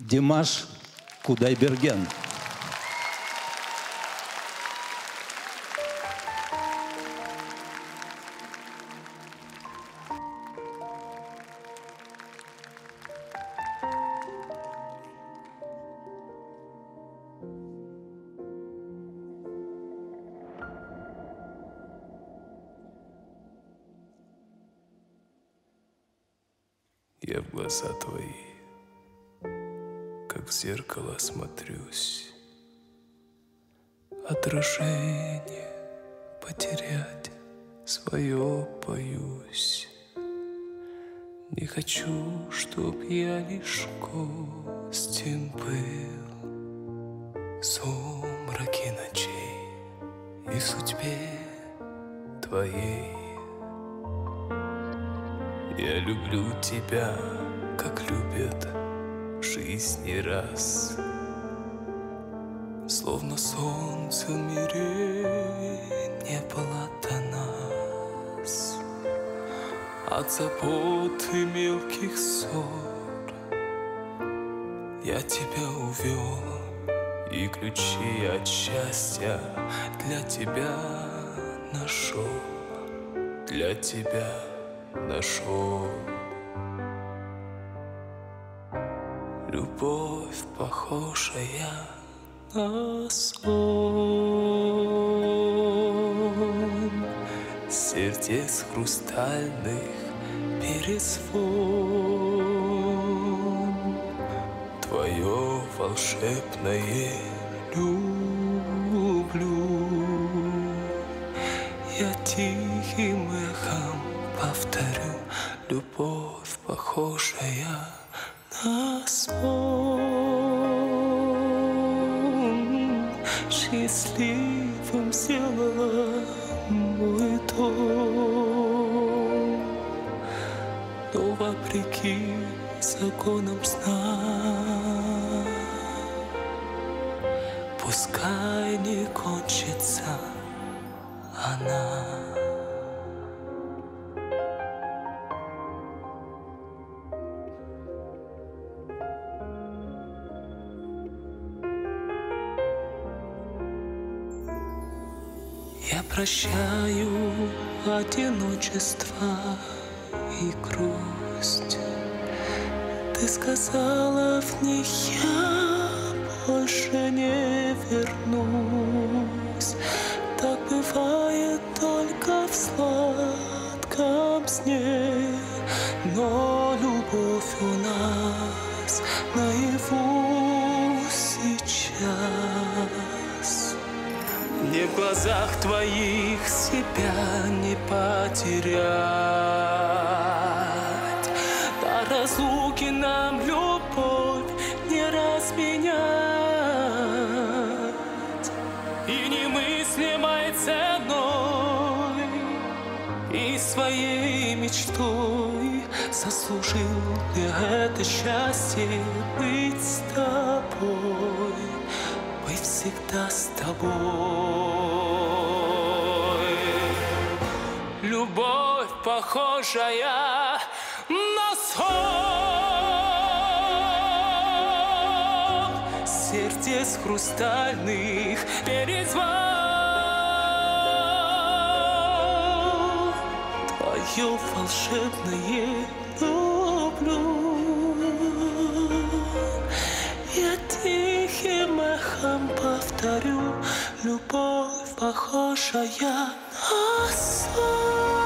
Димаш Кудайберген. Я в глаза твои, как в зеркало смотрюсь. Отражение потерять свое боюсь. Не хочу, чтоб я лишь гостем был В сумраке ночей и судьбе твоей. Я люблю тебя, как любят жизни раз. Словно солнце в мире не было до нас. От забот и мелких ссор Я тебя увел И ключи от счастья для тебя нашел Для тебя нашел Любовь похожая на сон. Сердец хрустальных перезвон. Твое волшебное люблю. Я тихим эхом повторю. Любовь похожая на сон Счастливым сделала мой дом Но вопреки законам сна Пускай не кончится она Я прощаю одиночество и грусть. Ты сказала в них я больше не вернусь. Так бывает только в сладком сне, но любовь у нас наяву сейчас. Мне в глазах твоих себя не потерять? До разлуки нам любовь не разменять. И немыслимой ценой И своей мечтой Заслужил я это счастье быть с тобой всегда с тобой. Любовь похожая на сон Сердец хрустальных перезвон. Твое волшебное люблю повторю Любовь похожая на сон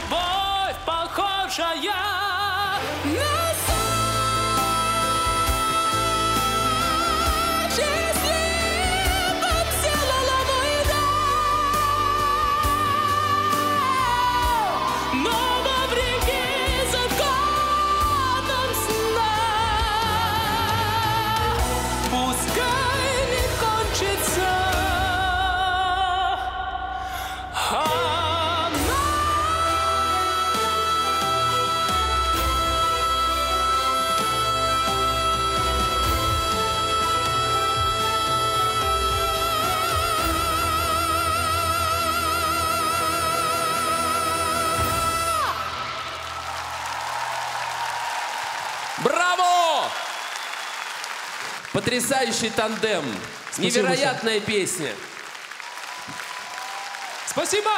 любовь похожая. Браво! Потрясающий тандем. Спасибо Невероятная песня. Спасибо!